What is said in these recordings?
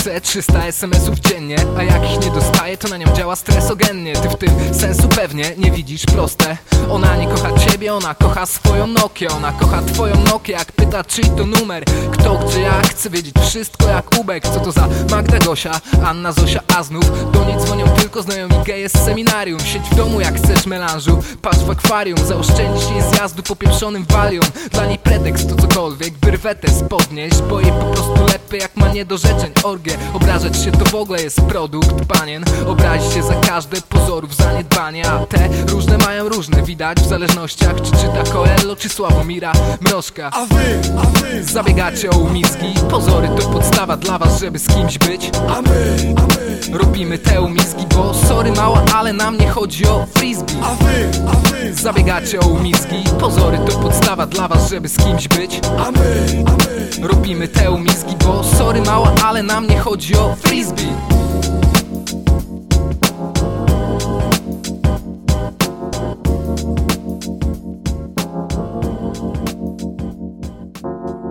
chce 300 SMS-ów dziennie A jak ich nie dostaje, to na nią działa stresogennie. Ty w tym sensu pewnie nie widzisz proste. Ona nie kocha ciebie, ona kocha swoją Nokię Ona kocha twoją Nokię, jak pyta czyj to numer Kto, gdzie, jak, chce wiedzieć wszystko jak Ubek. Co to za Magda Gosia, Anna Zosia, a znów Do niej dzwonią tylko znajomi geje z seminarium. Siedź w domu jak chcesz melanżu, patrz w akwarium Zaoszczędzisz jej zjazdu popieprzonym walium Dla niej pretekst to cokolwiek, wyrwetę podnieść Bo jej po prostu lepiej jak ma niedorzeczeń orgie Obrażać się to w ogóle jest produkt panien. Obrazi się za każde pozorów zaniedbanie A te różne mają różne widać W zależności jak czy czyta Coelho czy Sławomira Mrożka. A wy, a wy, Zabiegacie o umizgi. Pozory to podstawa dla was, żeby z kimś być. A my, a my. Robimy te umizgi, bo sorry mała, ale nam nie chodzi o frisbee. A wy, a wy, Zabiegacie o umizgi. Pozory to podstawa dla was, żeby z kimś być. A my, a my. Robimy te umizgi, bo sorry mała, ale nam nie chodzi o frisbee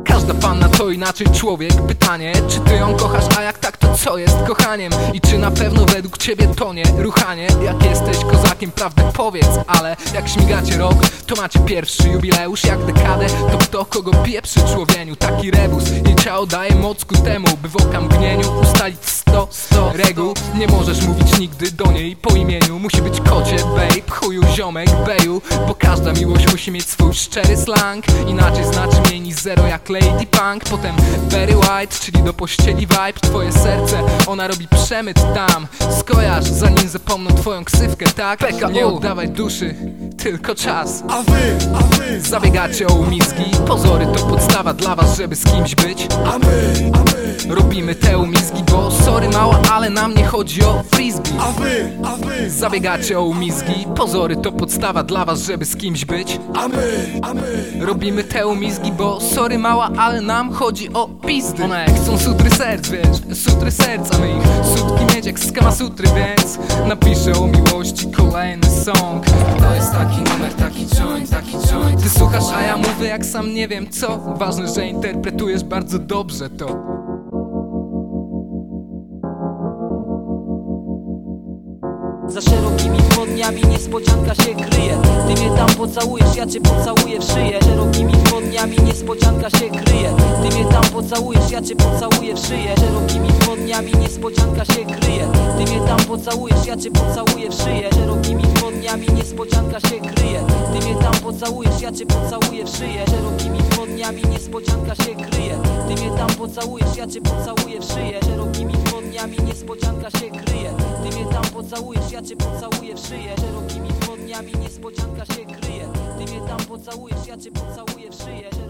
Każda panna to inaczej człowiek Pytanie, czy ty ją kochasz, a jak tak, to co jest kochaniem? I czy na pewno według ciebie to nie ruchanie? Jak jesteś kozakiem, prawdę powiedz Ale jak śmigacie rok, to macie pierwszy jubileusz Jak dekadę, to kto kogo pieprzy człowieniu? Taki rebus, jej ciało daje moc ku temu By w oka mgnieniu ustalić 100, 100 reguł Nie możesz mówić nigdy do niej po imieniu. Musi być kocie, babe, chuju, ziomek, beju. Bo każda miłość musi mieć swój szczery slang. Inaczej znaczy mniej niż zero jak Lady Punk. Potem Barry White, czyli do pościeli vibe. Twoje serce, ona robi przemyt tam. Skojarz, zanim zapomną twoją ksywkę, tak? Nie oddawaj duszy, tylko czas. A wy, a wy, Zabiegacie o umizgi. Pozory to podstawa dla was, żeby z kimś być. A my, a my Robimy te umizgi, bo sorry mała, ale nam nie chodzi o frisbee. A wy, a wy, Zabiegacie o umizgi Pozory to podstawa dla was, żeby z kimś być. A my, a my. Robimy te umizgi, bo sorry mała, ale nam chodzi o pizdy. One chcą sutry serc, wiesz, sutry serca My ich sutki mieć jak z Kama Sutry, więc Napiszę o miłości kolejny song. To jest taki numer, taki joint, taki joint. Ty słuchasz, a ja mówię jak sam nie wiem co. Ważne, że interpretujesz bardzo dobrze to Za szerokimi spodniami niespodzianka się kryje. Ty mnie tam pocałujesz, ja cię pocałuję w szyję. Szerokimi spodniami niespodzianka się kryje. Ty mnie tam pocałujesz, ja cię pocałuję w szyję. Szerokimi spodniami niespodzianka się kryje. Ty mnie tam pocałujesz, ja cię pocałuję w szyję. Szerokimi spodniami niespodzianka się kryje. Ty mnie tam pocałujesz, ja cię pocałuję w szyję. Szerokimi spodniami niespodzianka się kryje tam pocałujesz, ja cię pocałuję w szyję. Szerokimi spodniami niespodzianka się kryje. Ty mnie tam pocałujesz, ja cię pocałuję w szyję. Szerokimi spodniami niespodzianka się kryje. Ty mnie tam pocałujesz, ja cię pocałuję w szyję